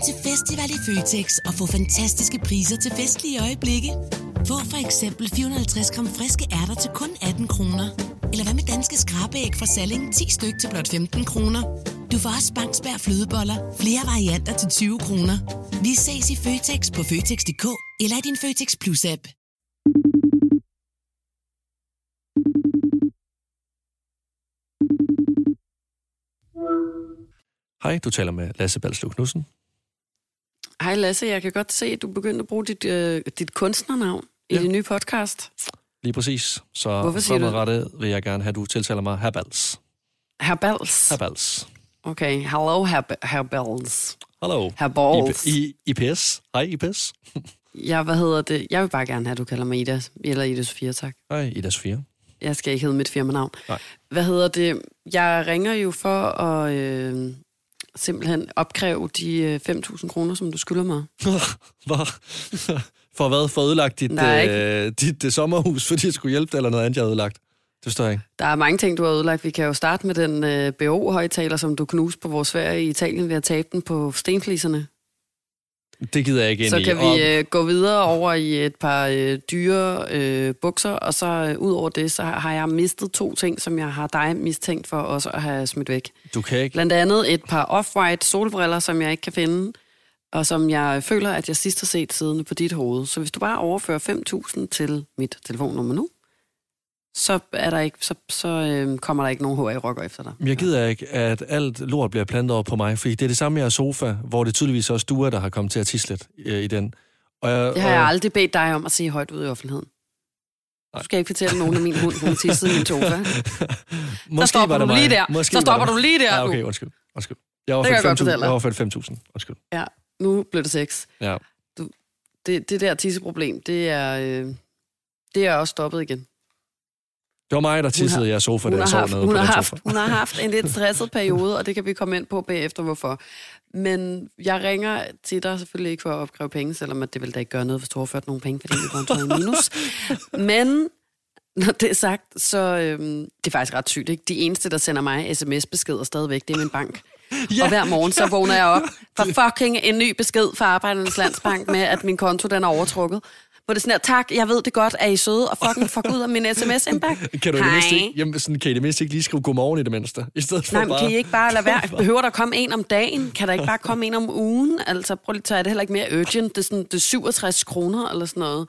Kom til festival i Føtex og få fantastiske priser til festlige øjeblikke. Få for eksempel 450 gram friske ærter til kun 18 kroner. Eller hvad med danske skrabæg fra Salling 10 styk til blot 15 kroner. Du får også Bangsberg flødeboller, flere varianter til 20 kroner. Vi ses i Føtex på Føtex.dk eller i din Føtex Plus-app. Hej, du taler med Lasse Balslev Knudsen. Hej Lasse, jeg kan godt se, at du begyndte at bruge dit, øh, dit kunstnernavn i Ja. din nye podcast. Lige præcis. Så Hvorfor siger du det? fremadrettet vil jeg gerne have, at du tiltaler mig Herbals. Herr Bals. Herbals. Okay, hello Herr, B- Herr Bals. Hallo. Herr Balls. I, I, IPS. Hej, IPS. Ja, hvad hedder det? Jeg vil bare gerne have, at du kalder mig Ida, eller Ida Sofia, tak. Hej, Ida Sofia. Jeg skal ikke hedde mit firmanavn. Nej. Hvad hedder det? Jeg ringer jo for at øh, simpelthen opkræve de øh, 5.000 kroner, som du skylder mig. Hvad? For hvad? For ødelagt dit, Nej, øh, dit øh, sommerhus, fordi jeg skulle hjælpe dig, eller noget andet, jeg havde ødelagt? Det forstår jeg ikke. Der er mange ting, du har ødelagt. Vi kan jo starte med den øh, BO-højtaler, som du knuste på vores ferie i Italien ved at tabe den på stenfliserne. Det gider jeg ikke ind Så i. kan Og- vi øh, gå videre over i et par øh, dyre øh, bukser, og så øh, ud over det, så har jeg mistet to ting, som jeg har dig mistænkt for også at have smidt væk. Du kan ikke... Blandt andet et par off-white solbriller, som jeg ikke kan finde, og som jeg føler, at jeg sidst har set siddende på dit hoved. Så hvis du bare overfører 5.000 til mit telefonnummer nu, så, er der ikke, så, så øh, kommer der ikke nogen HA-rocker efter dig. Jeg gider ikke, at alt lort bliver plantet over på mig, fordi det er det samme med jeres sofa, hvor det tydeligvis også du er, der har kommet til at tisle øh, i den. Og jeg, Det har jeg og, aldrig bedt dig om at sige højt ud i offentligheden. Du skal ikke fortælle nogen af min hund, hun tissede i min sofa. Måske stopper var det du mig. lige der. Måske Så stopper du lige der Ja, okay, undskyld. undskyld. Jeg jeg godt overførte 5.000. fortælle dig. Jeg overførte 5.000. Undskyld. Ja, nu blev det sex. Ja. Det, det der tisseproblem, det er, øh, det er også stoppet igen. Det var mig, der tissede i jeres sofa, da jeg har, sov haft, nede hun, på har den haft, sofa. hun har haft en lidt stresset periode, og det kan vi komme ind på bagefter, hvorfor. Men jeg ringer til dig selvfølgelig ikke for at opkræve penge, selvom at det vil da ikke gøre noget, hvis du har ført nogle penge, fordi vi konto i minus. Men når det er sagt, så øhm, det er faktisk ret sygt. Ikke? De eneste, der sender mig sms-beskeder stadigvæk, det er min bank. Ja. Og hver morgen, så vågner jeg op for fucking en ny besked fra Arbejdernes Landsbank med, at min konto den er overtrukket. Hvor det er sådan her, tak, jeg ved det godt, er I søde, og fucking fuck ud af min sms-indbakke. Kan du i det mindste ikke, jamen, sådan, kan I det mindste ikke lige skrive godmorgen i det mindste? I stedet for Nej, men bare... kan I ikke bare lade være? Behøver der komme en om dagen? Kan der ikke bare komme en om ugen? Altså, prøv lige, så er det heller ikke mere urgent. Det er, sådan, det er 67 kroner eller sådan noget.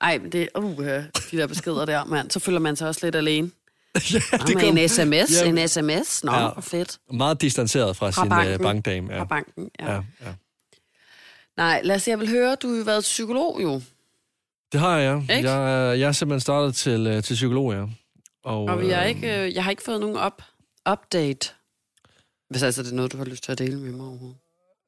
Ej, men det uh, de der beskeder der, mand. Så føler man sig også lidt alene. ja, Det kom- med en sms, Ja. en sms. Nå, Ja. fedt. Meget distanceret fra, Fra sin banken. uh, bankdame. Ja. Fra banken, ja. Ja, ja. Nej, lad os jeg vil høre, du har været psykolog jo. Det har jeg. Ikke? Jeg, jeg er simpelthen startet til, uh, til psykolog, ja. Og, Og vi er øh, ikke, øh, jeg har ikke fået nogen op, update. Hvis altså det er noget, du har lyst til at dele med mig overhovedet.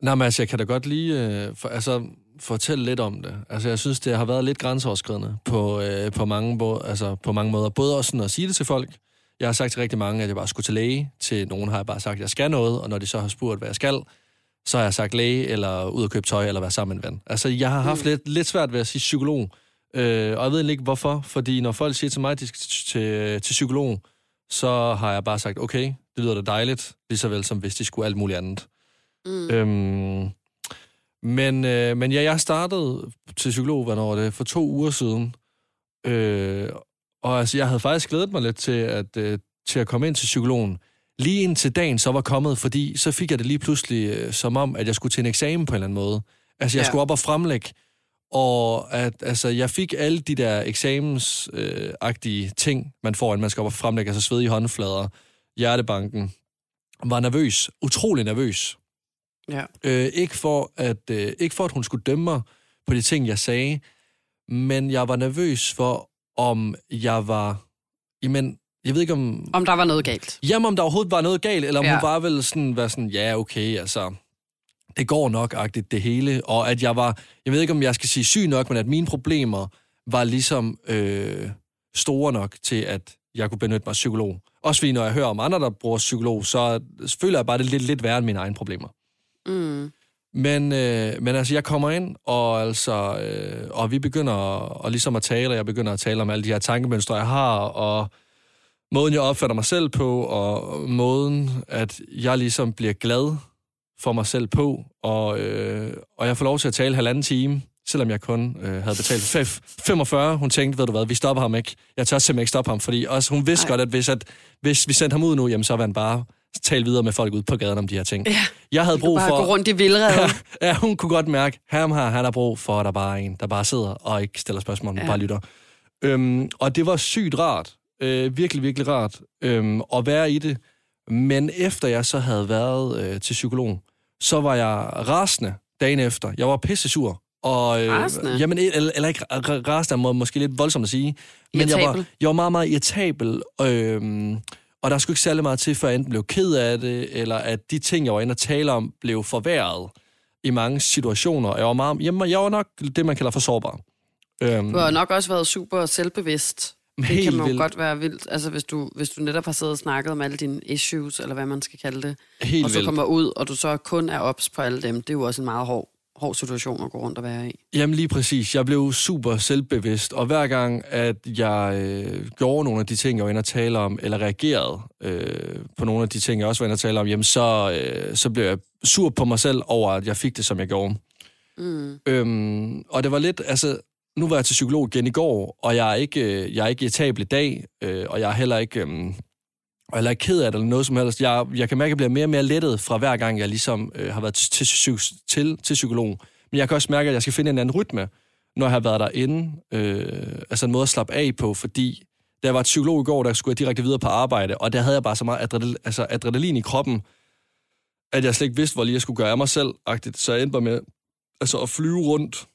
Nej, men altså, jeg kan da godt lige øh, for, altså, fortælle lidt om det. Altså, jeg synes, det har været lidt grænseoverskridende på, øh, på, mange, bo, altså, på mange måder. Både også sådan at sige det til folk. Jeg har sagt til rigtig mange, at jeg bare skulle til læge. Til nogen har jeg bare sagt, at jeg skal noget, og når de så har spurgt, hvad jeg skal, så har jeg sagt læge, eller ud og købe tøj, eller være sammen med en ven. Altså, jeg har haft mm. lidt, lidt svært ved at sige psykolog. Øh, og jeg ved ikke, hvorfor. Fordi når folk siger til mig, at de skal til, til psykolog, så har jeg bare sagt, okay, det lyder da dejligt, lige så vel som hvis de skulle alt muligt andet. Mm. Øhm, men, øh, men ja, jeg startede til psykolog, hvornår det, for to uger siden. Øh, og altså, jeg havde faktisk glædet mig lidt til at, øh, til at komme ind til psykologen. Lige indtil dagen så var kommet, fordi så fik jeg det lige pludselig øh, som om, at jeg skulle til en eksamen på en eller anden måde. Altså, jeg Ja. skulle op og fremlægge, og at, altså, jeg fik alle de der eksamensagtige øh, ting, man får, inden man skal op og fremlægge, altså svedige håndflader, hjertebanken. Var nervøs, utrolig nervøs. Ja. Øh, ikke, for at, øh, ikke for, at hun skulle dømme mig på de ting, jeg sagde, men jeg var nervøs for, om jeg var... Jamen, jeg ved ikke om... Om der var noget galt. Jamen, om der overhovedet var noget galt, eller om ja. Hun bare ville sådan, være sådan, ja, okay, altså, det går nok-agtigt, det hele. Og at jeg var, jeg ved ikke, om jeg skal sige syg nok, men at mine problemer var ligesom øh, store nok til, at jeg kunne benytte mig af psykolog. Også fordi, når jeg hører om andre, der bruger psykolog, så føler jeg bare, det lidt, lidt værre end mine egne problemer. Mm. Men, øh, men altså, jeg kommer ind, og, altså, øh, og vi begynder at, og ligesom at tale, og jeg begynder at tale om alle de her tankemønstre, jeg har, og måden, jeg opfatter mig selv på, og måden, at jeg ligesom bliver glad får mig selv på, og, øh, og jeg får lov til at tale halvanden time, selvom jeg kun øh, havde betalt 45. Hun tænkte, ved du hvad, vi stopper ham ikke. Jeg tør simpelthen ikke stoppe ham, fordi også, hun vidste Ej. godt, at hvis, at hvis vi sendte ham ud nu, jamen, så var han bare tale videre med folk ud på gaden om de her ting. Ja, jeg havde brug bare for... gå rundt i vildrede. ja, hun kunne godt mærke, ham her, han har brug for, at der bare er en, der bare sidder og ikke stiller spørgsmål, men ja. bare lytter. Øhm, og det var sygt rart. Øh, virkelig, virkelig rart øhm, at være i det. Men efter jeg så havde været øh, til psykolog, så var jeg rasende dagen efter. Jeg var pisse sur. Og, øh, rasende? Jamen, eller, eller ikke rasende, er måske lidt voldsomt at sige. Men jeg var, jeg var meget, meget irritabel. Øh, og der skulle ikke særlig meget til, før jeg enten blev ked af det, eller at de ting, jeg var inde og tale om, blev forværret i mange situationer. Jeg var, meget, jamen, jeg var nok det, man kalder for sårbar. Øhm, du har nok også været super selvbevidst. Det helt kan man jo vildt. godt være vildt. Altså, hvis du, hvis du netop har siddet og snakket om alle dine issues, eller hvad man skal kalde det, helt og så vildt. kommer ud, og du så kun er ops på alle dem, det er jo også en meget hård hård situation at gå rundt og være i. Jamen lige præcis. Jeg blev super selvbevidst, og hver gang, at jeg øh, gjorde nogle af de ting, jeg var inde og tale om, eller reagerede øh, på nogle af de ting, jeg også var inde og tale om, jamen så, øh, så blev jeg sur på mig selv over, at jeg fik det, som jeg gjorde. Mm. Øhm, og det var lidt, altså, nu var jeg til psykolog igen i går, og jeg er ikke, øh, jeg er ikke irritabel i dag, øh, og jeg er heller ikke... Øh, og er ikke ked af det eller noget som helst. Jeg, jeg kan mærke, at jeg bliver mere og mere lettet fra hver gang, jeg ligesom øh, har været til, til, til, til psykolog. Men jeg kan også mærke, at jeg skal finde en anden rytme, når jeg har været derinde. Øh, altså en måde at slappe af på, fordi da jeg var til psykolog i går, der skulle jeg direkte videre på arbejde, og der havde jeg bare så meget adrenalin, altså adrenalin i kroppen, at jeg slet ikke vidste, hvor lige jeg skulle gøre af mig selv. -agtigt. Så jeg endte bare med altså, at flyve rundt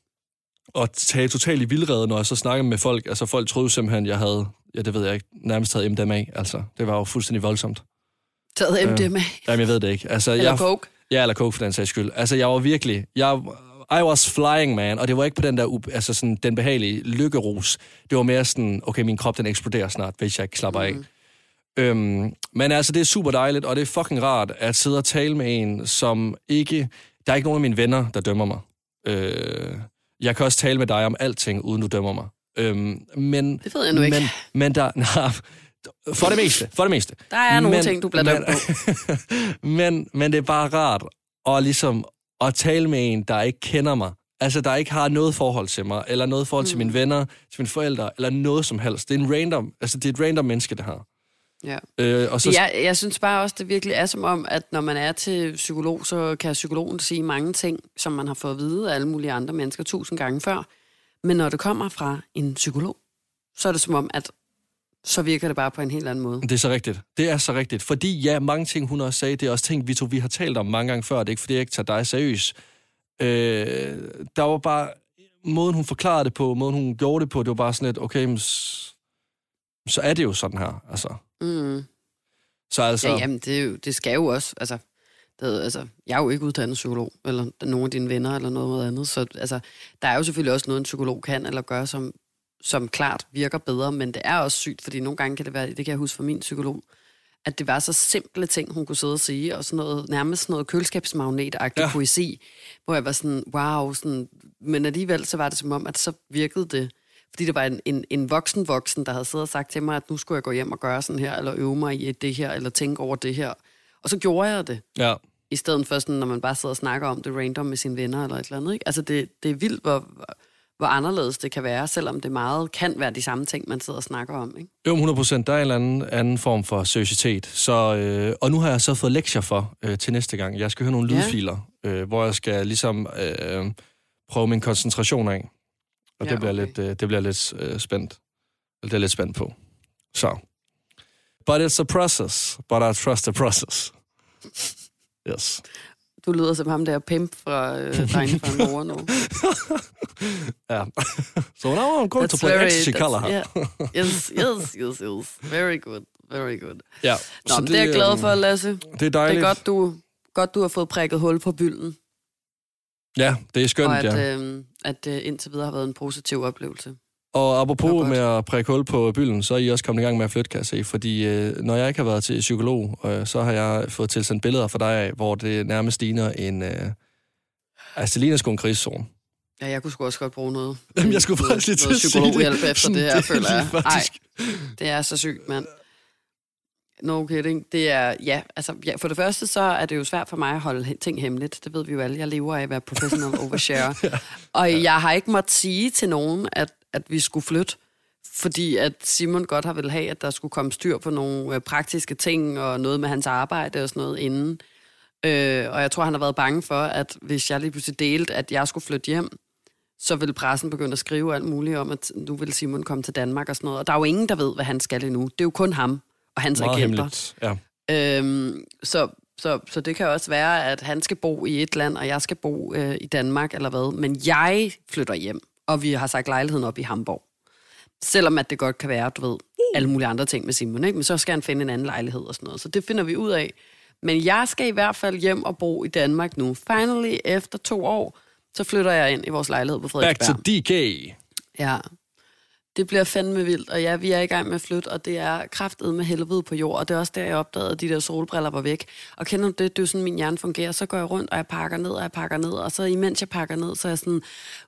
og tage totalt i vildrede, når jeg så snakkede med folk. Altså folk troede simpelthen, jeg havde ja, det ved jeg ikke, nærmest taget MDMA. Altså, det var jo fuldstændig voldsomt. Taget MDMA? Øh, jamen, jeg ved det ikke. Altså, eller jeg, coke? Ja, eller coke for den sags skyld. Altså, jeg var virkelig... Jeg, I was flying, man. Og det var ikke på den der, altså sådan, den behagelige lykkerus. Det var mere sådan, okay, min krop, den eksploderer snart, hvis jeg ikke slapper mm. af. Øhm, men altså, det er super dejligt, og det er fucking rart at sidde og tale med en, som ikke... Der er ikke nogen af mine venner, der dømmer mig. Øh, jeg kan også tale med dig om alting, uden du dømmer mig. Øhm, men, det ved jeg nu ikke. Men, men der, nej, for det meste, for det meste. Der er nogle men, ting, du bliver dømt på. men, men det er bare rart at, ligesom, at tale med en, der ikke kender mig. Altså, der ikke har noget forhold til mig, eller noget forhold mm. til mine venner, til mine forældre, eller noget som helst. Det er en random, altså det er et random menneske, det her. Ja. Øh, og så... jeg, jeg synes bare også, det virkelig er som om, at når man er til psykolog, så kan psykologen sige mange ting, som man har fået at vide af alle mulige andre mennesker tusind gange før. Men når det kommer fra en psykolog, så er det som om, at så virker det bare på en helt anden måde. Det er så rigtigt. Det er så rigtigt. Fordi ja, mange ting, hun også sagde, det er også ting, vi to vi har talt om mange gange før. Det er ikke, fordi jeg ikke tager dig seriøst. Øh, der var bare... Måden, hun forklarede det på, måden, hun gjorde det på, det var bare sådan lidt, okay, så er det jo sådan her, altså. Mm. Så altså... Ja, jamen, det, er jo, det skal jo også, altså... Det, altså, jeg er jo ikke uddannet psykolog, eller nogen af dine venner, eller noget andet. Så altså, der er jo selvfølgelig også noget, en psykolog kan eller gør, som, som klart virker bedre, men det er også sygt, fordi nogle gange kan det være, det kan jeg huske fra min psykolog, at det var så simple ting, hun kunne sidde og sige, og sådan noget, nærmest sådan noget køleskabsmagnet-agtig ja. poesi, hvor jeg var sådan, wow, sådan, men alligevel så var det som om, at så virkede det, fordi det var en, en, en voksen voksen, der havde siddet og sagt til mig, at nu skulle jeg gå hjem og gøre sådan her, eller øve mig i det her, eller tænke over det her. Og så gjorde jeg det. Ja. I stedet for sådan, når man bare sidder og snakker om det random med sine venner eller et eller andet. Ikke? Altså det, det er vildt, hvor, hvor anderledes det kan være, selvom det meget kan være de samme ting, man sidder og snakker om. Ikke? Jo, 100 procent. Der er en eller anden, anden form for seriøsitet. Så, øh, og nu har jeg så fået lektier for øh, til næste gang. Jeg skal høre nogle lydfiler, ja. øh, hvor jeg skal ligesom øh, prøve min koncentration af. Og ja, det bliver okay. lidt, øh, det bliver lidt øh, spændt. Det er lidt spændt på. Så. But it's a process, but I trust the process. Yes. Du lyder som ham der pimp fra øh, Drengene fra mor nu. ja. so now I'm going that's to play ecstasy color her. yeah. Yes, yes, yes, yes. Very good, very good. Ja. Nå, det, det er jeg glad for, Lasse. Det er dejligt. Det er godt, du, godt, du har fået prikket hul på bylden. Ja, det er skønt, og at, ja. Øh, at øh, indtil videre har været en positiv oplevelse. Og apropos med at prikke hul på bylden, så er I også kommet i gang med at flytte, kan jeg se. Fordi øh, når jeg ikke har været til psykolog, øh, så har jeg fået tilsendt billeder fra dig af, hvor det nærmest ligner en... Øh, altså, det ligner sgu en krigszone. Ja, jeg kunne sgu også godt bruge noget. Jamen, jeg skulle faktisk lige til at psykologhjælp efter det her, føler jeg. Nej, det er så sygt, mand. No kidding. Det er, ja, altså, ja, for det første så er det jo svært for mig at holde ting hemmeligt. Det ved vi jo alle. Jeg lever af at være professional overshare. ja. Og jeg har ikke måttet sige til nogen, at, at vi skulle flytte, fordi at Simon godt har vel have, at der skulle komme styr på nogle øh, praktiske ting og noget med hans arbejde og sådan noget inden. Øh, og jeg tror, han har været bange for, at hvis jeg lige pludselig delte, at jeg skulle flytte hjem, så vil pressen begynde at skrive alt muligt om, at nu vil Simon komme til Danmark og sådan noget. Og der er jo ingen, der ved, hvad han skal endnu. Det er jo kun ham og hans Meget agenter. hemmeligt. Ja. Øhm, så, så, så det kan også være, at han skal bo i et land, og jeg skal bo øh, i Danmark, eller hvad. Men jeg flytter hjem, og vi har sagt lejligheden op i Hamburg. Selvom at det godt kan være, du ved, alle mulige andre ting med Simon, ikke? men så skal han finde en anden lejlighed og sådan noget. Så det finder vi ud af. Men jeg skal i hvert fald hjem og bo i Danmark nu. Finally, efter to år, så flytter jeg ind i vores lejlighed på Back Frederiksberg. to DK. Ja. Det bliver fandme vildt, og ja, vi er i gang med at flytte, og det er kraftet med helvede på jord, og det er også der, jeg opdagede, at de der solbriller var væk. Og kender du det? Det er jo sådan, min hjerne fungerer. Så går jeg rundt, og jeg pakker ned, og jeg pakker ned, og så imens jeg pakker ned, så er jeg sådan,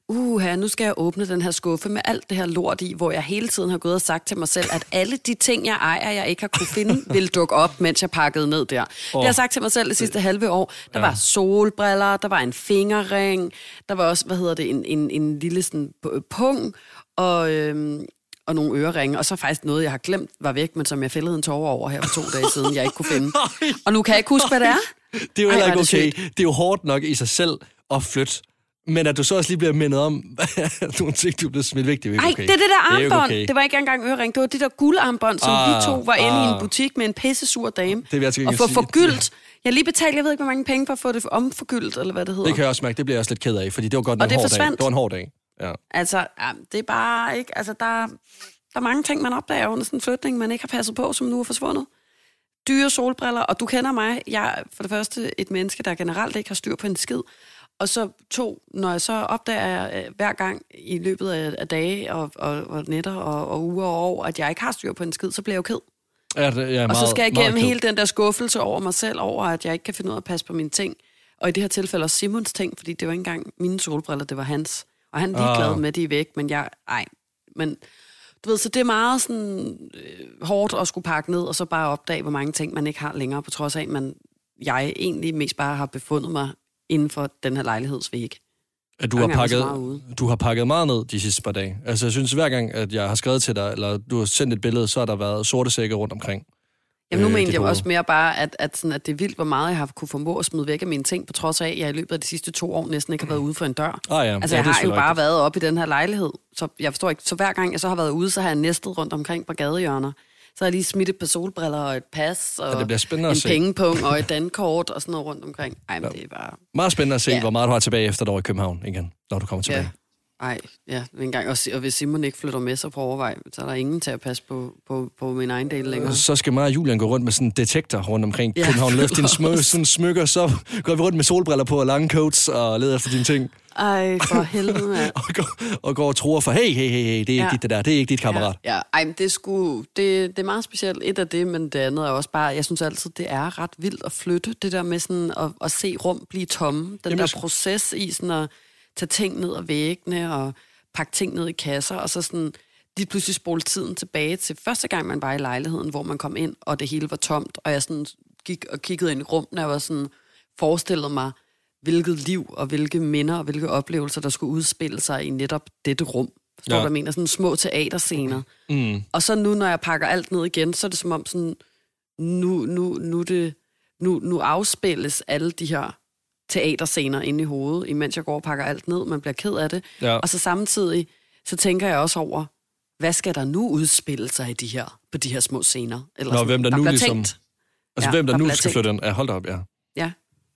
uh, her, nu skal jeg åbne den her skuffe med alt det her lort i, hvor jeg hele tiden har gået og sagt til mig selv, at alle de ting, jeg ejer, jeg ikke har kunne finde, vil dukke op, mens jeg pakkede ned der. Oh. Det har jeg sagt til mig selv det sidste halve år. Der ja. var solbriller, der var en fingerring, der var også, hvad hedder det, en, en, en lille sådan pung, og, øhm, og nogle øreringe, og så faktisk noget, jeg har glemt, var væk, men som jeg fældede en tårer over her for to dage siden, jeg ikke kunne finde. Og nu kan jeg ikke huske, hvad det er. Det er jo heller ikke okay. det Det er jo hårdt nok i sig selv at flytte. Men at du så også lige bliver mindet om, nogle ting, du blevet smidt væk, det er ikke Ej, okay. det er det der armbånd. okay. Det var ikke engang ørering. Det var det der guldarmbånd, som Ah, vi to var inde i ah. en butik med en pisse sur dame. Det vil jeg til og få sige. forgyldt. Jeg lige betalt, jeg ved ikke, hvor mange penge for at få det omforgyldt, eller hvad det hedder. Det kan jeg også mærke, det bliver jeg også lidt ked af, fordi det var godt Og en det hård dag. forsvandt. Det var en hård dag. Ja. Altså, ja, det er bare ikke... Altså, der, der er mange ting, man opdager under sådan en flytning, man ikke har passet på, som nu er forsvundet. Dyre solbriller, og du kender mig. Jeg er for det første et menneske, der generelt ikke har styr på en skid. Og så to, når jeg så opdager jeg, øh, hver gang i løbet af, af dage og, og, og nætter og, og uger og år, at jeg ikke har styr på en skid, så bliver jeg jo ked. Ja, det, ja, Og meget, så skal jeg igennem hele den der skuffelse over mig selv, over at jeg ikke kan finde ud af at passe på mine ting. Og i det her tilfælde også Simons ting, fordi det var ikke engang mine solbriller, det var hans. Og han er ligeglad Ah. med, at de er væk, men jeg... Ej, men du ved, så det er meget sådan øh, hårdt at skulle pakke ned, og så bare opdage, hvor mange ting, man ikke har længere, på trods af, at man, jeg egentlig mest bare har befundet mig inden for den her lejlighedsvæg. At du har, pakket, du har pakket meget ned de sidste par dage. Altså, jeg synes, hver gang, at jeg har skrevet til dig, eller du har sendt et billede, så har der været sorte sække rundt omkring. Jamen nu Øh, mente jeg også mere bare, at, at, sådan, at det er vildt, hvor meget jeg har kunne formå at smide væk af mine ting, på trods af, at jeg i løbet af de sidste to år næsten ikke har været ude for en dør. Ah, ja. Altså, ja, jeg har jo bare rigtigt. været oppe i den her lejlighed, så jeg forstår ikke, så hver gang jeg så har været ude, så har jeg næstet rundt omkring på gadehjørner. Så har jeg lige smidt et par solbriller og et pas, og Ja, det bliver spændende en pengepung og et dankort og sådan noget rundt omkring. Ej, men det er bare... Meget spændende at se, Ja. hvor meget du har tilbage efter et år i København igen, når du kommer tilbage. Ja. Ej, ja, det er engang. Og, og hvis Simon ikke flytter med sig på overvej, så er der ingen til at passe på, på, på min egen del længere. Så skal mig og Julian gå rundt med sådan en detektor rundt omkring Ja, København Luft. Små, også. sådan smykker, så går vi rundt med solbriller på og lange coats og leder efter dine ting. Ej, for helvede, mand. Og går, og går og tror for, hey, hey, hey, hey, det er ikke Ja. dit det der, det er ikke dit kammerat. Ja, ja. Ej, men det, er sgu, det, det er meget specielt. Et af det, men det andet er også bare, jeg synes altid, det er ret vildt at flytte. Det der med sådan at, at se rum blive tomme. Den Jamen, der proces i sådan at tage ting ned af væggene og pakke ting ned i kasser, og så sådan lige pludselig spole tiden tilbage til første gang, man var i lejligheden, hvor man kom ind, og det hele var tomt, og jeg sådan gik og kiggede ind i rummet, og var sådan forestillede mig, hvilket liv og hvilke minder og hvilke oplevelser, der skulle udspille sig i netop dette rum. Forstår Ja. du, mener? Sådan små teaterscener. Mm. Og så nu, når jeg pakker alt ned igen, så er det som om sådan, nu, nu, nu, det, nu, nu afspilles alle de her teaterscener inde i hovedet, imens jeg går og pakker alt ned, man bliver ked af det. Ja. Og så samtidig, så tænker jeg også over, hvad skal der nu udspille sig i de her, på de her små scener? Eller Nå, sådan, hvem der nu bliver ligesom- Tænkt. Altså, Ja, hvem der der nu skal tænkt. flytte ind? Ja, hold da op, ja. Ja,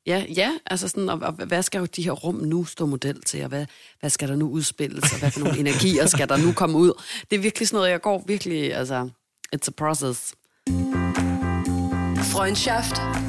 ja, ja altså sådan, og, og hvad skal jo de her rum nu stå model til, og hvad, hvad skal der nu udspilles, og hvad for nogle energier skal der nu komme ud? Det er virkelig sådan noget, jeg går virkelig, altså, it's a process. Freundschaft.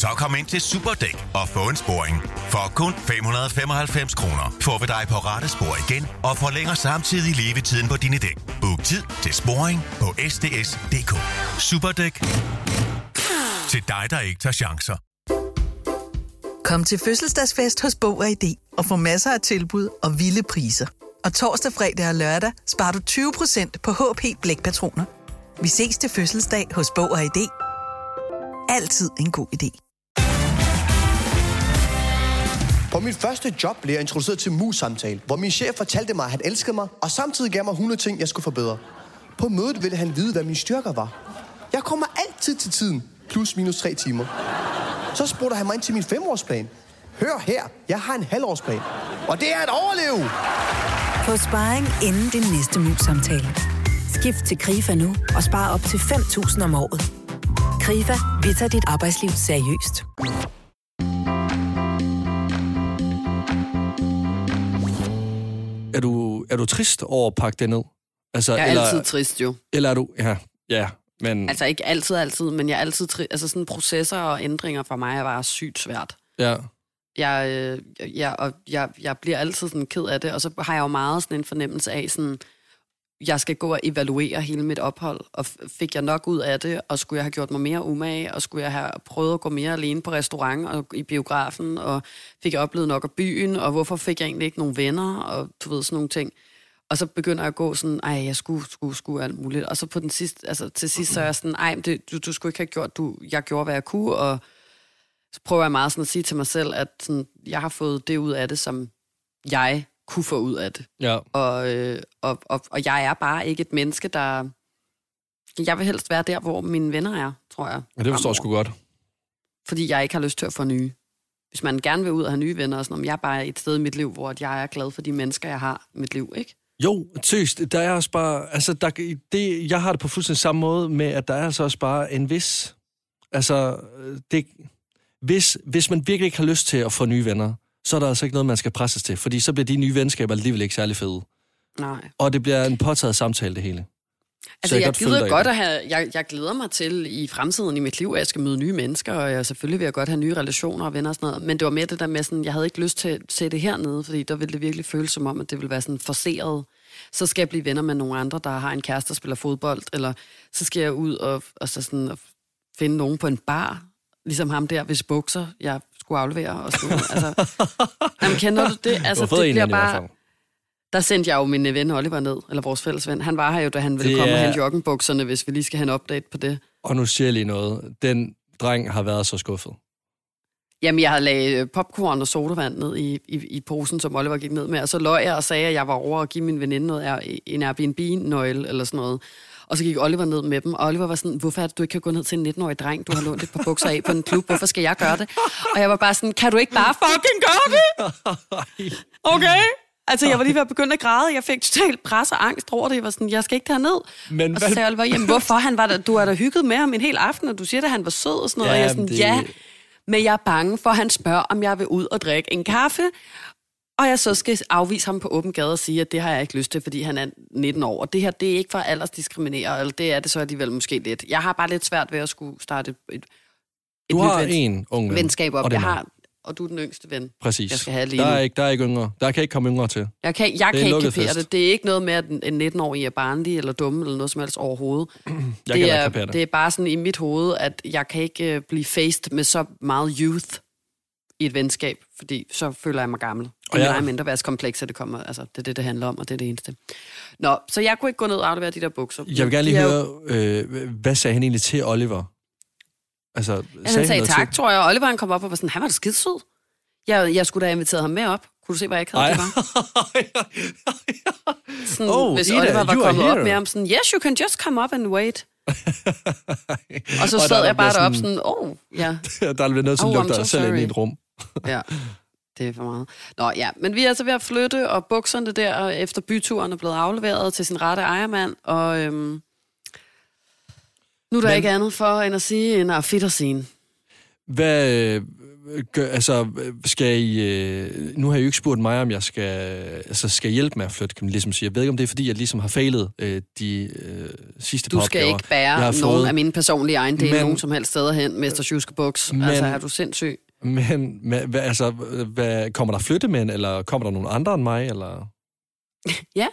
Så kom ind til Superdæk og få en sporing. For kun 595 kroner får vi dig på rette spor igen og forlænger samtidig levetiden på dine dæk. Book tid til sporing på sds.dk. Superdæk. Til dig, der ikke tager chancer. Kom til fødselsdagsfest hos Bog og ID og få masser af tilbud og vilde priser. Og torsdag, fredag og lørdag sparer du 20% på HP Blækpatroner. Vi ses til fødselsdag hos Bog og ID. Altid en god idé. På mit første job blev jeg introduceret til mus-samtale, hvor min chef fortalte mig, at han elskede mig, og samtidig gav mig 100 ting, jeg skulle forbedre. På mødet ville han vide, hvad mine styrker var. Jeg kommer altid til tiden, plus minus tre timer. Så spurgte han mig ind til min femårsplan. Hør her, jeg har en halvårsplan. Og det er at overleve! Få sparring inden din næste mus-samtale. Skift til KRIFA nu og spar op til 5.000 om året. KRIFA, vi tager dit arbejdsliv seriøst. Er du, trist over at pakke det ned? Altså, Jeg er eller, altid trist jo. Eller er du... Ja, ja men... Altså ikke altid, altid, men jeg er altid trist. Altså sådan processer og ændringer for mig er bare sygt svært. ja. Jeg, øh, jeg, og jeg, jeg bliver altid sådan ked af det, og så har jeg jo meget sådan en fornemmelse af sådan, jeg skal gå og evaluere hele mit ophold, og fik jeg nok ud af det, og skulle jeg have gjort mig mere umage, og skulle jeg have prøvet at gå mere alene på restaurant og i biografen, og fik jeg oplevet nok af byen, og hvorfor fik jeg egentlig ikke nogen venner, og du ved sådan nogle ting. Og så begynder jeg at gå sådan, ej, jeg skulle, skulle, skulle alt muligt. Og så på den sidste, altså til sidst, så er jeg sådan, ej, det, du, du skulle ikke have gjort, du, jeg gjorde, hvad jeg kunne, og så prøver jeg meget sådan at sige til mig selv, at sådan, jeg har fået det ud af det, som jeg kunne få ud af det. Ja. Og, øh, og, og, og jeg er bare ikke et menneske, der... Jeg vil helst være der, hvor mine venner er, tror jeg. ja, det forstår jeg sgu godt. Fordi jeg ikke har lyst til at få nye. Hvis man gerne vil ud og have nye venner, og sådan, om jeg er bare et sted i mit liv, hvor jeg er glad for de mennesker, jeg har i mit liv, ikke? Jo, seriøst, der er også bare... Altså, der, det, jeg har det på fuldstændig samme måde med, at der er altså også bare en vis... Altså, det, hvis, hvis man virkelig ikke har lyst til at få nye venner, så er der altså ikke noget, man skal presses til, fordi så bliver de nye venskaber alligevel ikke særlig fede. Nej. Og det bliver en påtaget samtale, det hele. Altså, jeg, jeg følge gider godt at have, jeg, jeg glæder mig til i fremtiden i mit liv, at jeg skal møde nye mennesker, og jeg selvfølgelig vil jeg godt have nye relationer og venner og sådan noget. Men det var mere det der med sådan, jeg havde ikke lyst til at se det hernede, fordi der ville det virkelig føles som om, at det ville være sådan forseret. Så skal jeg blive venner med nogle andre, der har en kæreste, der spiller fodbold, eller så skal jeg ud og, og så sådan, og finde nogen på en bar, ligesom ham der, hvis bukser, jeg skulle aflevere og sådan. Altså, jamen, kender du det? Altså, Du det bliver bare... Der sendte jeg jo min ven Oliver ned, eller vores fælles ven. Han var her jo, da han ville Det komme og er- hente joggenbukserne, hvis vi lige skal have en update på det. Og nu siger jeg lige noget. Den dreng har været så skuffet. Jamen, jeg havde lagt popcorn og sodavand ned i, i, i posen, som Oliver gik ned med, og så løg jeg og sagde, at jeg var over og give min veninde noget, en Airbnb-nøgle eller sådan noget. Og så gik Oliver ned med dem, og Oliver var sådan, hvorfor er det, du ikke kan gå ned til en 19-årig dreng, du har lånt et par bukser af på en klub, hvorfor skal jeg gøre det? Og jeg var bare sådan, kan du ikke bare fucking gøre det? Okay? Altså, jeg var lige ved at begynde at græde. Jeg fik totalt pres og angst over det. Jeg var sådan, jeg skal ikke derned. Men og så sagde Oliver, jamen hvorfor? Han var der, du har da hygget med ham en hel aften, og du siger, at han var sød og sådan noget. Ja, og jeg er sådan, det- ja, men jeg er bange for, at han spørger, om jeg vil ud og drikke en kaffe. Og jeg så skal afvise ham på åben gade og sige, at det har jeg ikke lyst til, fordi han er 19 år. Og det her, det er ikke for aldersdiskriminere, eller det er det så alligevel måske lidt. Jeg har bare lidt svært ved at skulle starte et, et Du har en ung ven. venskab op. og Jeg har, og du er den yngste ven. Præcis. jeg skal have lige der, er ikke, der er ikke yngre. Der kan ikke komme yngre til. Jeg kan, jeg er kan ikke kapere fest. det. Det er ikke noget med, at en 19-årig er barnlig eller dum eller noget som helst overhovedet. Jeg kan det, ikke er, kapere det. det er bare sådan i mit hoved, at jeg kan ikke øh, blive faced med så meget youth i et venskab, fordi så føler jeg mig gammel. Det Og er jeg- ja. mindre værtskompleks, det kommer. Altså, det er det, det handler om, og det er det eneste. Nå, så jeg kunne ikke gå ned og aflevere de der bukser. Jeg vil gerne lige er jo- høre, øh, hvad sagde han egentlig til Oliver? Altså, Ja, han sagde noget tak, til- tror jeg. Og Oliver han kom op og var sådan, han var da skidesød. Jeg, jeg skulle da have inviteret ham med op. Kunne du se, hvad jeg ikke havde? Det var? Sådan, Oh, hvis Ida, Oliver var kommet op med ham sådan, yes, you can just come up and wait. og så Og sad der jeg bare deroppe sådan- sådan, oh, ja, der bliver nødt til at Oh, so selv ind i et rum. ja. Det er for meget. Nå ja, men vi er altså ved at flytte, og bukserne der efter byturen er blevet afleveret til sin rette ejermand, og øhm, nu er der Men- ikke andet for end at sige, end at fedt at sige. Hvad, øh, gør, altså, skal I... Øh, nu har I jo ikke spurgt mig, om jeg skal, altså, skal hjælpe med at flytte, kan man ligesom sige. Jeg ved ikke, om det er, fordi jeg ligesom har fejlet øh, de øh, sidste Du par skal opgaver. ikke bære jeg har nogen fået. af mine personlige ejendele Men- nogen som helst steder hen, Mester Sjuskebuks. Men- Altså, er du sindssyg? Men hvad, hvad, altså, hvad, kommer der flyttemænd, eller kommer der nogen andre end mig, eller... Ja,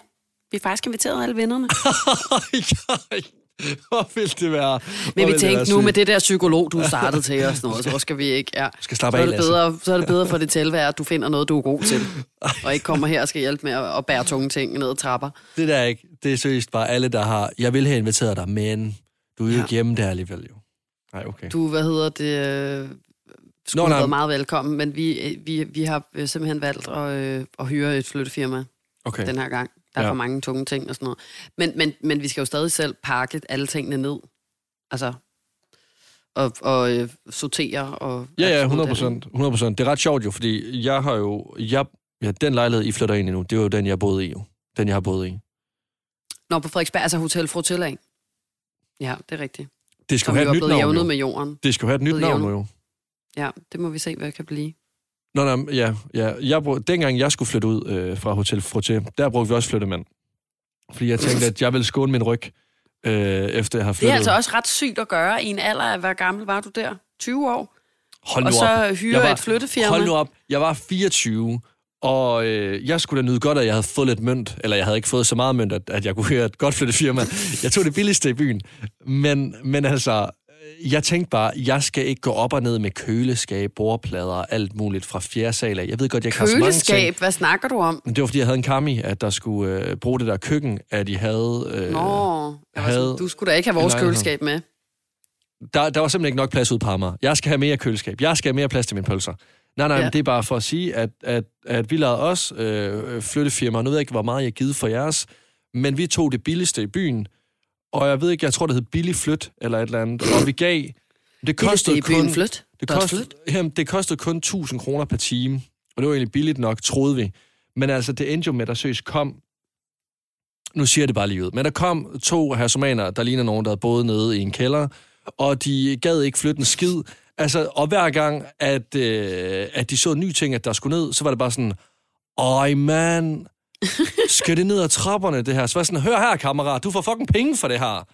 vi er faktisk inviteret alle vennerne. Hvor vil det være? Men vi tænkte, nu med det der psykolog, du startede til os, noget, så skal vi ikke... Ja. skal slappe så, er det bedre, så er det bedre for det tilværd, at du finder noget, du er god til. Og ikke kommer her og skal hjælpe med at, at bære tunge ting ned ad trapper. Det der er ikke. Det er seriøst bare alle, der har... Jeg vil have inviteret dig, men du er jo Ja. ikke hjemme der alligevel, jo. Nej, okay. Du, hvad hedder det... Øh, skulle Nå, have nej. været meget velkommen, men vi, øh, vi, vi har øh, simpelthen valgt at, øh, at hyre et flyttefirma okay. den her gang. Der er Ja. for mange tunge ting og sådan noget. Men, men, men vi skal jo stadig selv pakke alle tingene ned. Altså, og, og øh, sortere. Og Ja, ja, sådan 100 noget der. procent. 100 procent. Det er ret sjovt jo, fordi jeg har jo... Jeg, ja, den lejlighed, I flytter ind i nu, det var jo den, jeg boede i jo. Den, jeg har boet i. Nå, på Frederiksberg, altså Hotel Frutilla. Ja, det er rigtigt. Det skal Som have er et nyt navn, jo. med jorden. Det skal have et nyt navn, jo. Ja, det må vi se, hvad det kan blive. Nå, nej, ja, ja. Jeg, brug- dengang jeg skulle flytte ud øh, fra Hotel Frotté, der brugte vi også flyttemand. Fordi jeg tænkte, at jeg ville skåne min ryg, øh, efter jeg har Det flyttet. er altså også ret sygt at gøre i en alder af, hvor gammel var du der? 20 år? Hold nu og så op. hyre var- et flyttefirma? Hold nu op. Jeg var 24, og øh, jeg skulle da nyde godt, at jeg havde fået lidt mønt. Eller jeg havde ikke fået så meget mønt, at, at jeg kunne høre et godt flyttefirma. Jeg tog det billigste i byen. Men, men altså, jeg tænkte bare, jeg skal ikke gå op og ned med køleskab, bordplader og alt muligt fra fjerde sal af. Jeg ved godt, jeg kan så mange ting. Køleskab, hvad snakker du om? Men det var, fordi jeg havde en kami, at der skulle øh, bruge det der køkken, at de havde... Øh, Nå, havde sådan, du skulle da ikke have vores køleskab med. der, der var simpelthen ikke nok plads ud på Amager. Jeg skal have mere køleskab. Jeg skal have mere plads til mine pølser. Nej, nej, Ja. det er bare for at sige, at, at, at vi lavede også øh, flyttefirma. Nu ved jeg ikke, hvor meget jeg har givet for jeres, men vi tog det billigste i byen, og jeg ved ikke, jeg tror, det hed billig flyt, eller et eller andet, og vi gav... Det kostede kun, flyt. det, kostede, jamen, det kostede kun 1000 kroner per time, og det var egentlig billigt nok, troede vi. Men altså, det endte jo med, at der søs kom... Nu siger jeg det bare lige ud. Men der kom to hersomaner, der ligner nogen, der havde boet nede i en kælder, og de gad ikke flytte en skid. Altså, og hver gang, at, øh, at de så en ny ting, at der skulle ned, så var det bare sådan, øj man, skal det ned ad trapperne, det her? Så var sådan, hør her, kammerat, du får fucking penge for det her.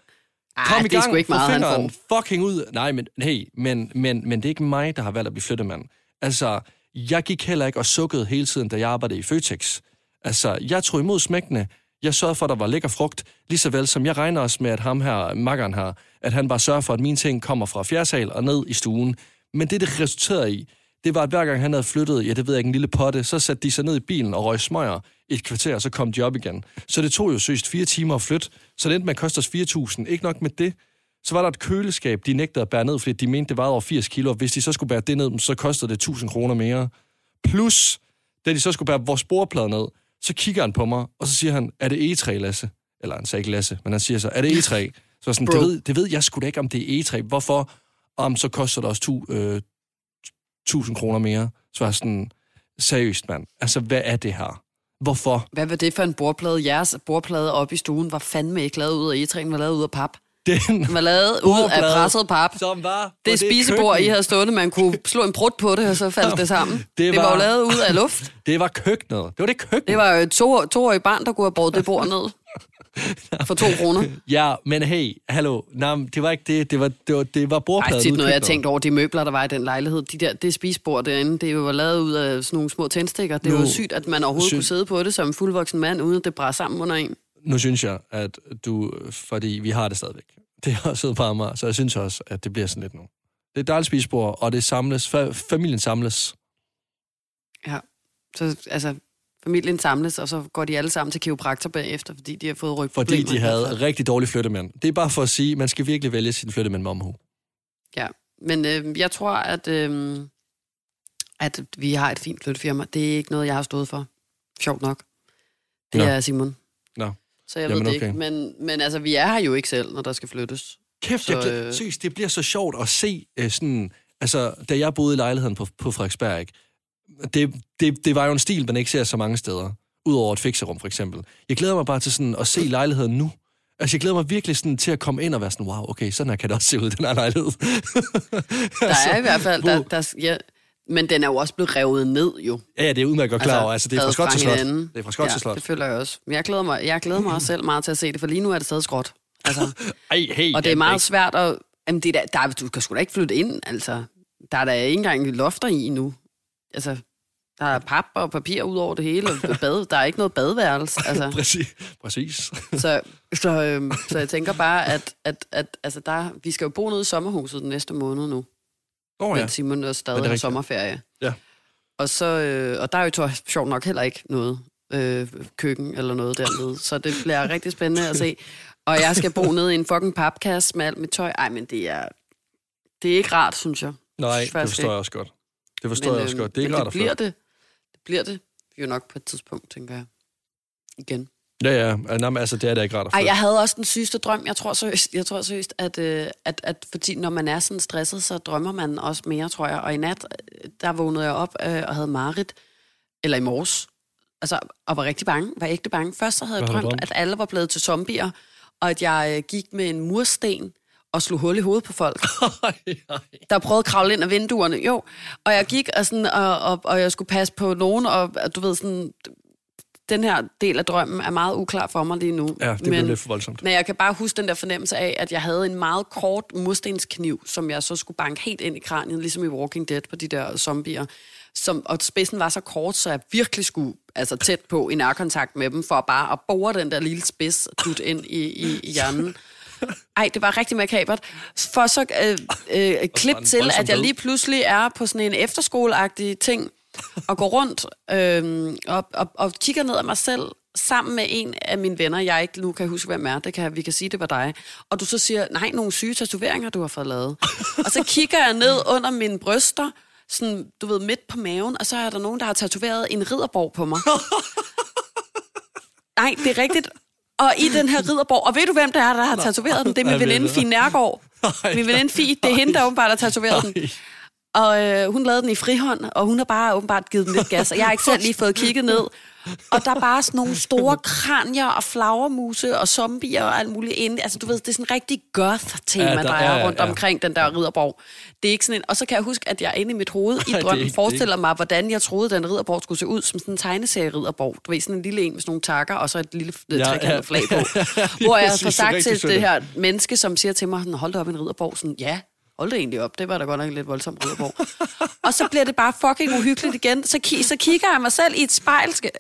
Kom Ej, i det er gang, ikke meget, han får. fucking ud. Nej, men hey, men, men, men det er ikke mig, der har valgt at blive flyttemand. Altså, jeg gik heller ikke og sukkede hele tiden, da jeg arbejdede i Føtex. Altså, jeg tog imod smækkene. Jeg sørgede for, at der var lækker frugt, lige så vel som jeg regner også med, at ham her, makkeren her, at han bare sørger for, at mine ting kommer fra fjerdsal og ned i stuen. Men det, det resulterede i, det var, at hver gang han havde flyttet, ja, det ved jeg ikke, en lille potte, så satte de sig ned i bilen og røg smøger et kvarter, og så kom de op igen. Så det tog jo søst fire timer at flytte, så det endte med at koste os 4.000. Ikke nok med det, så var der et køleskab, de nægtede at bære ned, fordi de mente, det var over 80 kilo, og hvis de så skulle bære det ned, så kostede det 1000 kroner mere. Plus, da de så skulle bære vores bordplade ned, så kigger han på mig, og så siger han, er det E3, Lasse? Eller han sagde ikke Lasse, men han siger så, er det E3? Så sådan, det Bro. ved, det ved jeg sgu da ikke, om det er E3. Hvorfor? Om så koster det også øh, 1000 kroner mere. Så var jeg sådan, seriøst mand, altså hvad er det her? Hvorfor? Hvad var det for en bordplade? Jeres bordplade oppe i stuen var fandme ikke lavet ud af egetræen, var lavet ud af pap. Den Den var lavet ud af presset pap. som var på Det spisebord, køkken. I havde stående, man kunne slå en brud på det, og så faldt det sammen. Det, det var, var- jo lavet ud af luft. Det var køkkenet. Det var det køkken. Det var jo et to, toårig barn, der kunne have båret det bord ned. For to kroner. Ja, men hey, hallo. Nej, det var ikke det. Det var, det var, det var Ej, bordpladen. tit ude i noget, jeg tænkte over de møbler, der var i den lejlighed. De der, det spisebord derinde, det var lavet ud af sådan nogle små tændstikker. Det Nu- sygt, at man overhovedet Sy- kunne sidde på det som en fuldvoksen mand, uden at det brænder sammen under en. Nu synes jeg, at du... Fordi vi har det stadigvæk. Det har siddet på mig, så jeg synes også, at det bliver sådan lidt nu. Det er dejligt spisebord, og det samles. Fa- familien samles. Ja. Så altså, familien samles, og så går de alle sammen til kiropraktor bagefter, fordi de har fået Fordi rygproblemer. de havde rigtig dårlige flyttemænd. Det er bare for at sige, at man skal virkelig vælge sin flyttemand med omhu. Ja, men øh, jeg tror, at, øh, at vi har et fint flyttefirma. Det er ikke noget, jeg har stået for. Sjovt nok. Det Nå. er Simon. Nå. Så jeg Jamen, ved det okay. ikke. Men, men altså, vi er her jo ikke selv, når der skal flyttes. Kæft, Så, det, øh, bliver, seriøst, det bliver så sjovt at se øh, sådan... Altså, da jeg boede i lejligheden på, på Frederiksberg, ikke? Det, det, det var jo en stil, man ikke ser så mange steder. Udover et fikserum, for eksempel. Jeg glæder mig bare til sådan at se lejligheden nu. Altså, jeg glæder mig virkelig sådan til at komme ind og være sådan, wow, okay, sådan her kan det også se ud, den her lejlighed. Der er i hvert fald... Der, der, ja, Men den er jo også blevet revet ned, jo. Ja, ja, det er udmærket godt klar over. Altså, det er fra skot til slot. Det er fra skot ja, til slot. det føler jeg også. Men jeg glæder mig, jeg glæder mig også selv meget til at se det, for lige nu er det stadig skråt. Altså, Ej, hey, og det er meget ikke- svært at... Jamen, det er der, der, du kan sgu da ikke flytte ind, altså. Der er der ikke engang lofter i nu. Altså, der er pap og papir ud over det hele, og bad, der er ikke noget badeværelse. Altså. Præcis. Præcis. Så, så, øhm, så jeg tænker bare, at, at, at altså der, vi skal jo bo nede i sommerhuset den næste måned nu. Oh, ja. men Simon er stadig Men er sommerferie. Ja. Og, så, øh, og der er jo to- sjovt nok heller ikke noget øh, køkken eller noget dernede. Så det bliver rigtig spændende at se. Og jeg skal bo nede i en fucking papkasse med alt mit tøj. Ej, men det er, det er ikke rart, synes jeg. Nej, Synes det forstår jeg ikke. også godt. Det forstår jeg også øhm, godt. Det er ikke men rart det bliver det. Bliver det jo nok på et tidspunkt, tænker jeg. Igen. Ja, ja. Nej, men altså, det er da ikke rart at Ej, jeg havde også den sygeste drøm. Jeg tror seriøst, jeg tror seriøst at, øh, at, at fordi når man er sådan stresset, så drømmer man også mere, tror jeg. Og i nat, øh, der vågnede jeg op øh, og havde marit, eller i morges, altså, og var rigtig bange, var ægte bange. Først så havde jeg Hvad du drømt, drømt? at alle var blevet til zombier, og at jeg øh, gik med en mursten og slog hul i hovedet på folk der prøvede at kravle ind af vinduerne. Jo, og jeg gik, og, sådan, og, og, og jeg skulle passe på nogen, og og du ved sådan, den her del af drømmen er meget uklar for mig lige nu. Ja, det bliver lidt for voldsomt. Men jeg kan bare huske den der fornemmelse af, at jeg havde en meget kort murstenskniv, som jeg så skulle banke helt ind i kraniet, ligesom i Walking Dead på de der zombier. Som, og spidsen var så kort, så jeg virkelig skulle altså tæt på i nærkontakt med dem, for bare at bore den der lille spids dut ind i, i, i hjernen. Ej, det var rigtig makabert. For så øh, øh, klip til, at jeg lige pludselig er på sådan en efterskoleagtig ting, og går rundt øh, og, og, og kigger ned af mig selv, sammen med en af mine venner, jeg ikke nu kan huske, hvem er, det kan, vi kan sige, det var dig. Og du så siger, nej, nogle syge tatoveringer, du har fået lavet. og så kigger jeg ned under mine bryster, sådan, du ved, midt på maven, og så er der nogen, der har tatoveret en ridderborg på mig. Nej, det er rigtigt. Og i den her ridderborg, og ved du, hvem det er, der har tatoveret den? Det er min veninde. Fie Nærgaard. Min veninde Fie, det er hende, der åbenbart har tatoveret den. Og øh, hun lavede den i frihånd, og hun har bare åbenbart givet den lidt gas. Og jeg har ikke selv lige fået kigget ned. Og der er bare sådan nogle store kranier og flagermuse og zombier og alt muligt inde. Altså, du ved, det er sådan en rigtig goth-tema, Ja, ja, der der, er- rundt ja. omkring den der ridderborg. Det er ikke sådan en... Og så kan jeg huske, at jeg inde i mit hoved i drømmen forestiller mig, hvordan jeg troede, den ridderborg skulle se ud som sådan en tegneserie-ridderborg. Du ved, sådan en lille en med sådan nogle takker, og så et lille Ja, ja, ja. trekantet flag på. Hvor jeg får sagt til det her menneske, som siger til mig, sådan, hold da op en ridderborg. Sådan, ja, hold det egentlig op. Det var da godt nok en lidt voldsom ridderborg. og så bliver det bare fucking uhyggeligt igen. Så, ki- så kigger jeg mig selv i et spejl. Skal,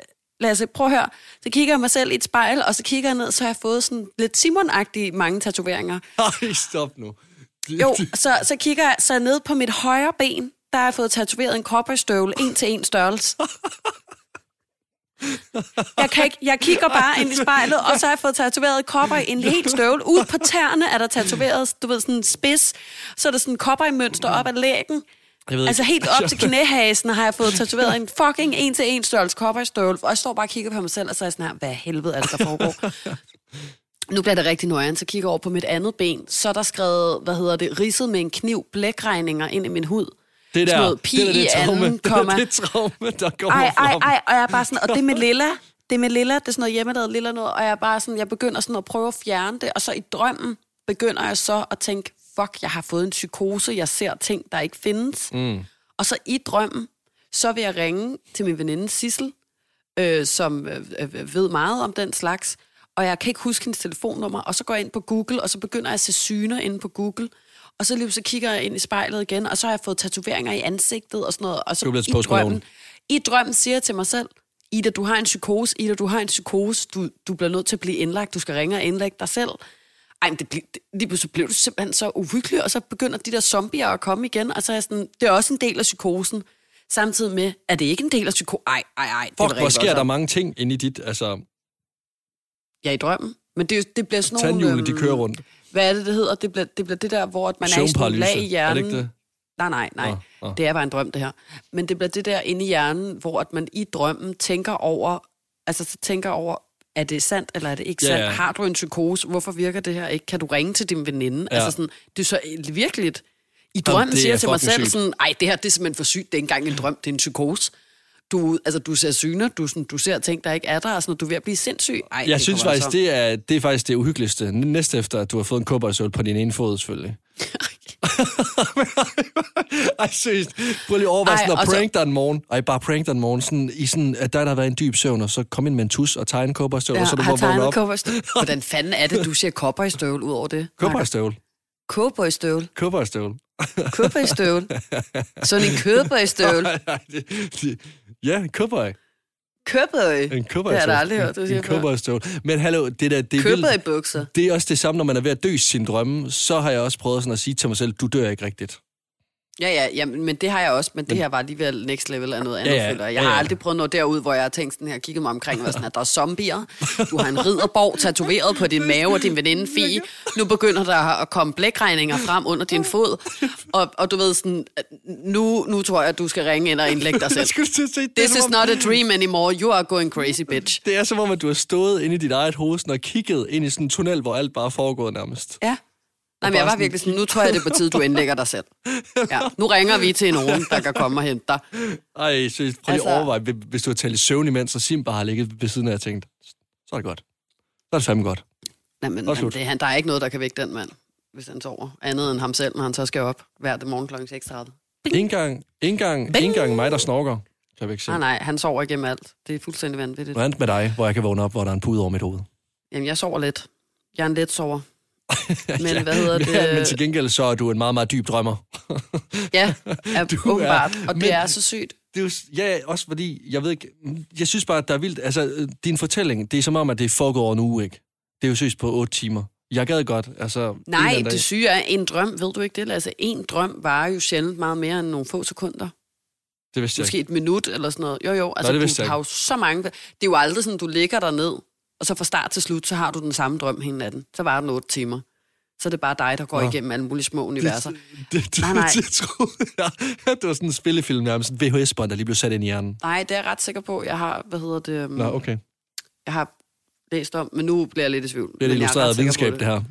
Lasse, prøv at høre. Så kigger jeg mig selv i et spejl, og så kigger jeg ned, så har jeg fået sådan lidt simon mange tatoveringer. Ej, stop nu. Jo, så, så kigger jeg så ned på mit højre ben, der har jeg fået tatoveret en cowboystøvle, en til en størrelse. Jeg, kan ikke, jeg kigger bare ind i spejlet, og så har jeg fået tatoveret et cowboy, en helt støvle. Ude på tæerne er der tatoveret, du ved, sådan en spids. Så er der sådan en cowboy-mønster op ad lægen. Jeg ved Altså ikke. helt op til knæhasen har jeg fået tatoveret en fucking en til en størrelse cowboystøvle. Og jeg står bare og kigger på mig selv, og så er jeg sådan her, hvad helvede er det, der foregår? Nu bliver det rigtig nøjeren, så kigger jeg over på mit andet ben. Så er der skrevet, hvad hedder det, ridset med en kniv, blækregninger ind i min hud. Det Sådan der, noget det der, det traume, anden, komma. det traume, der kommer Ej, ej, frem. ej, og jeg er bare sådan, og det er med lilla, det er med lilla, det er sådan noget hjemmelavet lilla noget, og jeg er bare sådan, jeg begynder sådan at prøve at fjerne det, og så i drømmen begynder jeg så at tænke, fuck, jeg har fået en psykose, jeg ser ting, der ikke findes. Mm. Og så i drømmen, så vil jeg ringe til min veninde Sissel, øh, som øh, øh, ved meget om den slags, og jeg kan ikke huske hendes telefonnummer, og så går jeg ind på Google, og så begynder jeg at se syner inde på Google, og så lige så kigger jeg ind i spejlet igen, og så har jeg fået tatoveringer i ansigtet og sådan noget, og så Du i drømmen, i drømmen siger jeg til mig selv, Ida, du har en psykose, Ida, du har en psykose, du, du bliver nødt til at blive indlagt, du skal ringe og indlægge dig selv. Ej, men det, blev- det, lige pludselig blev du simpelthen så uhyggelig, og så begynder de der zombier at komme igen, og så er jeg sådan, det er også en del af psykosen. Samtidig med, er det ikke en del af psykosen? Ej, ej, ej. det Fuck, hvor sker der voldsomt. mange ting inde i dit, altså, Ja, i drømmen. Men det, det bliver sådan nogle... tandhjulene, de øhm, kører rundt. Hvad er det, det hedder? Det bliver det, bliver det der, hvor man er i sådan Søvnparalyse. lag i Er det hjernen. ikke det? Nej, nej, nej. Nå, nå. Det er bare en drøm, det her. Men det bliver det der inde i hjernen, hvor at man i drømmen tænker over, altså så tænker over, er det sandt, eller er det ikke Ja, sandt? ja. Har du en psykose? Hvorfor virker det her ikke? Kan du ringe til din veninde? Ja. Altså sådan, det er så virkelig... I drømmen siger er jeg til mig selv sygt. sådan, ej, det her det er simpelthen for sygt, det er ikke engang en drøm, det er en psykose. Du, altså, du ser syner, du, sådan, du ser ting, der ikke er der, og sådan, du er ved at blive sindssyg. Ej, Jeg synes faktisk, voldsomt. det er, det er faktisk det uhyggeligste. Næste efter, at du har fået en kobbersøl på din ene fod, selvfølgelig. Ej, seriøst. Prøv lige at overveje Ej, sådan at prank dig en morgen. Ej, bare prank dig en morgen. Sådan, i sådan, at dig, der har været i en dyb søvn, og så kom ind med en tus og tegne en kobberstøvle, og så du må vågne op. Hvordan fanden er det, du siger cowboystøvle ud over det? Kobberstøvle. Cowboystøvle. Kobberstøvle. Cowboystøvle. Sådan en cowboystøvle. Ja, cowboy. Cowboy. En Det cowboy. har jeg aldrig hørt, du siger En cowboystøvle. Men hallo, det der, det er vildt. Cowboybukser. Det er også det samme, når man er ved at dø sin drømme. Så har jeg også prøvet sådan at sige til mig selv, du dør ikke rigtigt. Ja, ja, ja, men det har jeg også, men det her var alligevel next level af noget andet, Ja, ja, ja, ja, føler jeg. ja, Jeg har ja. aldrig prøvet noget derud, hvor jeg har tænkt sådan her, kigget mig omkring og været sådan, at der er zombier, du har en ridderborg tatoveret på din mave og din veninde Fie, nu begynder der at komme blækregninger frem under din fod, og, og du ved sådan, nu, nu tror jeg, at du skal ringe ind og indlægge dig selv. This is not a dream anymore, you are going crazy, bitch. det er som om, at du har stået inde i dit eget hoved og kigget ind i sådan en tunnel, hvor alt bare foregået nærmest. Ja. Nej, men jeg var virkelig sådan, nu tror jeg, det er på tide, du indlægger dig selv. Ja. Nu ringer vi til nogen, der kan komme og hente dig. Ej, så prøv lige altså... Altså- at overveje, hvis- du har talt i søvn imens, og Sim bare har ligget ved siden af og tænkt, så er det godt. Så er det fandme godt. Nej, men, slut. det, han, der er ikke noget, der kan vække den mand, hvis han sover. Andet end ham selv, når han så skal op hver morgen kl. 6.30. Ingen gang, ingen gang, Bing. ingen gang mig, der snorker. Kan vi ikke se. Nej, nej, han sover igennem alt. Det er fuldstændig vanvittigt. Hvad med dig, hvor jeg kan vågne op, hvor der er en pude over mit hoved? Jamen, jeg sover let. Jeg er en let sover. Men hvad hedder Ja, men det? til gengæld så er du en meget, meget dyb drømmer. Ja, er, Du er- åbenbart. Og det men- er så sygt. Det er jo, ja, også fordi, jeg ved ikke, jeg synes bare, at der er vildt, altså, øh, din fortælling, det er som om, at det er foregået over en uge, ikke? Det er jo seriøst på otte timer. Jeg gad godt, altså... Nej, det syge er, en drøm, ved du ikke det? Altså, en drøm varer jo sjældent meget mere end nogle få sekunder. det vidste jeg Måske ikke. et minut eller sådan noget. Jo, jo, altså det du har jo så mange... Det er jo aldrig sådan, du ligger der ned, og så fra start til slut, så har du den samme drøm hele natten. Så var den otte timer. Så er det bare dig, der går Nå. igennem alle mulige små universer. Det, det, Nej, nej. det, troede jeg. Det var sådan en spillefilm, nærmest en VHS-bånd, der lige blev sat ind i hjernen. Nej, det er jeg ret sikker på. Jeg har, hvad hedder det... Um, Nå, okay. Jeg har læst om, men nu bliver jeg lidt i tvivl. Det er det jeg ret illustreret videnskab, det her.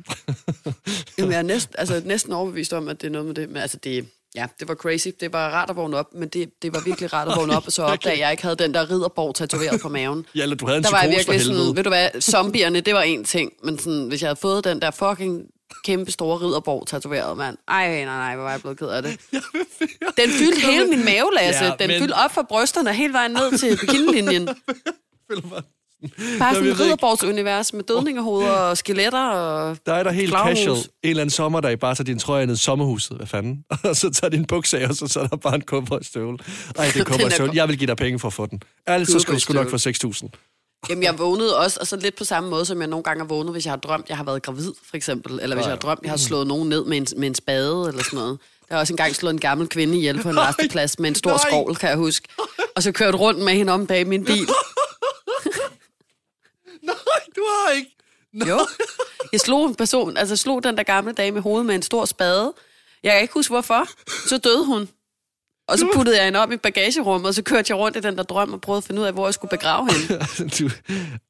Jamen, jeg er næsten, altså, næsten overbevist om, at det er noget med det. Men altså, det, ja, det var crazy. Det var rart at vågne op, men det, det var virkelig rart at vågne op, og så opdage, at jeg ikke havde den der ridderborg tatoveret på maven. Ja, eller du havde en Der var jeg virkelig sådan, ved du hvad, zombierne, det var en ting, men sådan, hvis jeg havde fået den der fucking kæmpe store ridderborg tatoveret, mand. Ej, nej, nej, hvor var jeg blevet ked af det. Den fyldte hele min mave, Lasse. Ja, Den men- fyldte op fra brysterne hele vejen ned til bikinilinjen. Bare sådan et ridderborgsunivers med dødningehoveder og skeletter og... Der er der helt Flagermus. casual. En eller anden sommer, der I bare tager din trøje ned i sommerhuset. Hvad fanden? Og så tager din bukser af, og så, så er der bare en cowboystøvle. Ej, det er cowboystøvle. Jeg vil give dig penge for at få den. Ærligt, så skal du sgu nok få 6.000. Jamen, jeg vågnede også, og så lidt på samme måde, som jeg nogle gange har vågnet, hvis jeg har drømt, jeg har været gravid, for eksempel. Eller hvis jeg har drømt, jeg har slået nogen ned med en, med en spade, eller sådan noget. Jeg har også engang slået en gammel kvinde ihjel på en resteplads med en stor nej. skovl, kan jeg huske. Og så kørt rundt med hende om bag min bil. Nej, du har Jo. Jeg slog en person, altså slog den der gamle dame i hovedet med en stor spade. Jeg kan ikke huske, hvorfor. Så døde hun. Og så puttede jeg hende op i bagagerummet, og så kørte jeg rundt i den der drøm og prøvede at finde ud af, hvor jeg skulle begrave hende. du,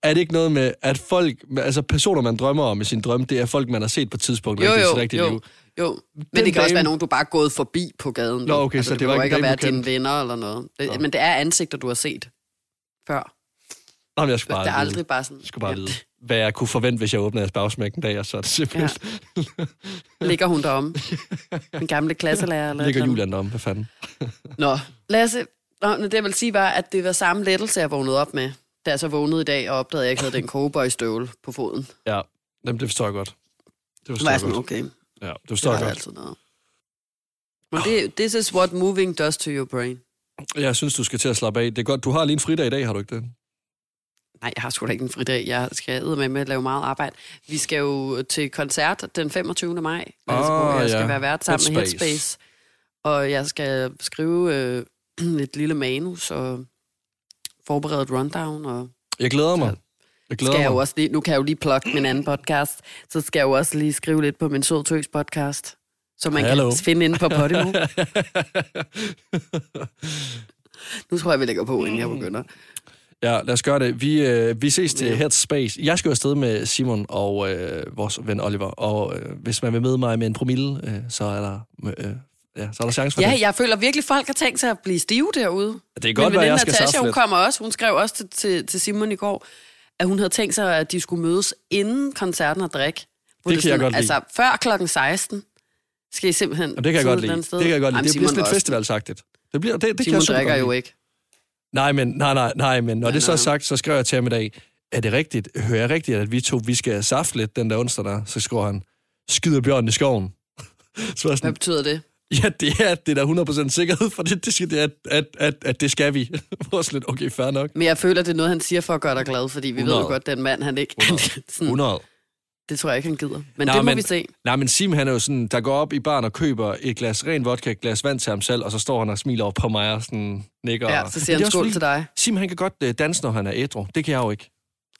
er det ikke noget med, at folk, altså personer, man drømmer om i sin drøm, det er folk, man har set på et tidspunkt Jo, rigtig i sit jo, jo. liv? Jo, men Den det kan også dame- være nogen, du bare er gået forbi på gaden. Nå, okay, altså, så det var behøver ikke at være dine venner eller noget. Det, men det er ansigter, du har set før. Nå, men jeg skulle bare det er aldrig bare sådan... Jeg skulle bare ja, vide, hvad jeg kunne forvente, hvis jeg åbnede bagsmæk en dag, og så er det simpelthen... Ligger hun derom? Den gamle klasselærer? Eller Ligger. Julian derom, hvad fanden? Nå, Lasse, nå, det jeg vil sige var, at det var samme lettelse, jeg vågnede op med, da jeg så vågnede i dag og opdagede, at jeg ikke havde den cowboystøvle på foden. Ja, jamen, det forstår jeg godt. Det forstår var jeg sådan, godt. okay, Ja, det det forstår er jeg godt. altid noget. Men det, this is what moving does to your brain. Jeg synes, du skal til at slappe af. Det er godt, du har lige en fridag i dag, har du ikke det? Nej, jeg har sgu da ikke en fridag. Jeg skal med med at lave meget arbejde. Vi skal jo til koncert den 25. maj, altså, Ah, hvor jeg skal ja. være vært sammen med Headspace. Headspace. Og jeg skal skrive øh, et lille manus og forberede et rundown. Og Jeg glæder mig. Jeg glæder skal jeg jo mig. også lige, nu kan jeg jo lige plukke min anden podcast, så skal jeg jo også lige skrive lidt på min Sød Tøs podcast, som man Hallo. kan finde inde på Podimo. nu tror jeg, vi lægger på, inden jeg begynder. Ja, lad os gøre det. Vi, øh, vi ses til Headspace. Jeg skal jo afsted med Simon og øh, vores ven Oliver, og øh, hvis man vil møde mig med en promille, øh, så er der... Øh, ja, så er der chance for Ja, det. jeg føler virkelig, folk har tænkt sig at blive stive derude. Det er godt, Min hvad jeg skal Natasha, hun lidt. kommer også. Hun skrev også til, til, til Simon i går, at hun havde tænkt sig, at de skulle mødes inden koncerten og drikke. Hvor Det kan jeg sådan, godt lide. Altså før klokken 16, Skal I simpelthen Og det kan jeg godt lide. Det kan jeg godt lide. Jamen, Det bliver sådan lidt festivalsagtigt. Det bliver, det, det kan Simon jeg super drikker godt jo ikke. Nej, men, nej, nej, nej, men når Men, det så er sagt, så skriver jeg til ham i dag, er det rigtigt, hører jeg rigtigt, at vi to, vi skal safte lidt den der onsdag der? Så skriver han, skyder bjørnen i skoven. så jeg Hvad sådan, betyder det? ja, det er, det er der 100% sikkerhed for det, det, skal, det er, at, at, at, det skal vi. Hvor er lidt, okay, fair nok. Men jeg føler, det er noget, han siger for at gøre dig glad, fordi vi 100. ved jo godt, den mand, han ikke... 100. sådan, 100. det tror jeg ikke, han gider. Men Nå, det må men- vi se. Nej, men Sim, han er jo sådan, der går op i baren og køber et glas ren vodka, et glas vand til ham selv, og så står han og smiler over på mig og sådan nikker. Ja, og- så siger det er han skål til dig. Sim, han kan godt øh, danse, når han er ædru. Det kan jeg jo ikke.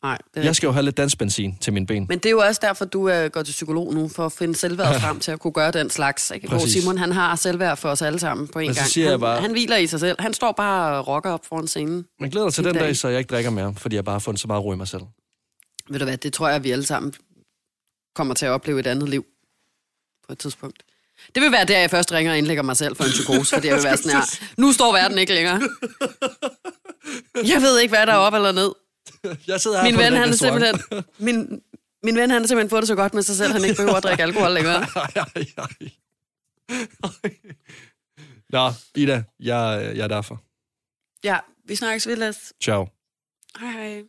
Nej, det Jeg skal jo have lidt dansbenzin til mine ben. Men det er jo også derfor, du øh, går til psykolog nu, for at finde selvværd frem til at kunne gøre den slags. Ikke? Hvor. Simon, han har selvværd for os alle sammen på en Men gang. siger han, bare- han hviler i sig selv. Han står bare og rocker op foran scenen. Men glæder dig til den dag. dag, så jeg ikke drikker mere, fordi jeg bare har fundet så meget ro i mig selv. Ved du hvad, det tror jeg, vi alle sammen kommer til at opleve et andet liv på et tidspunkt. Det vil være der, jeg først ringer og indlægger mig selv for en psykose, fordi jeg vil være sådan her, nu står verden ikke længere. Jeg ved ikke, hvad der er op eller ned. Jeg sidder her Min ven, en han er simpelthen... Min, min ven, han har simpelthen fået det så godt med sig selv, han ikke behøver at drikke alkohol længere. Nå, Ida, jeg, jeg er derfor. Ja, vi snakkes ved. Ciao. Hej hej.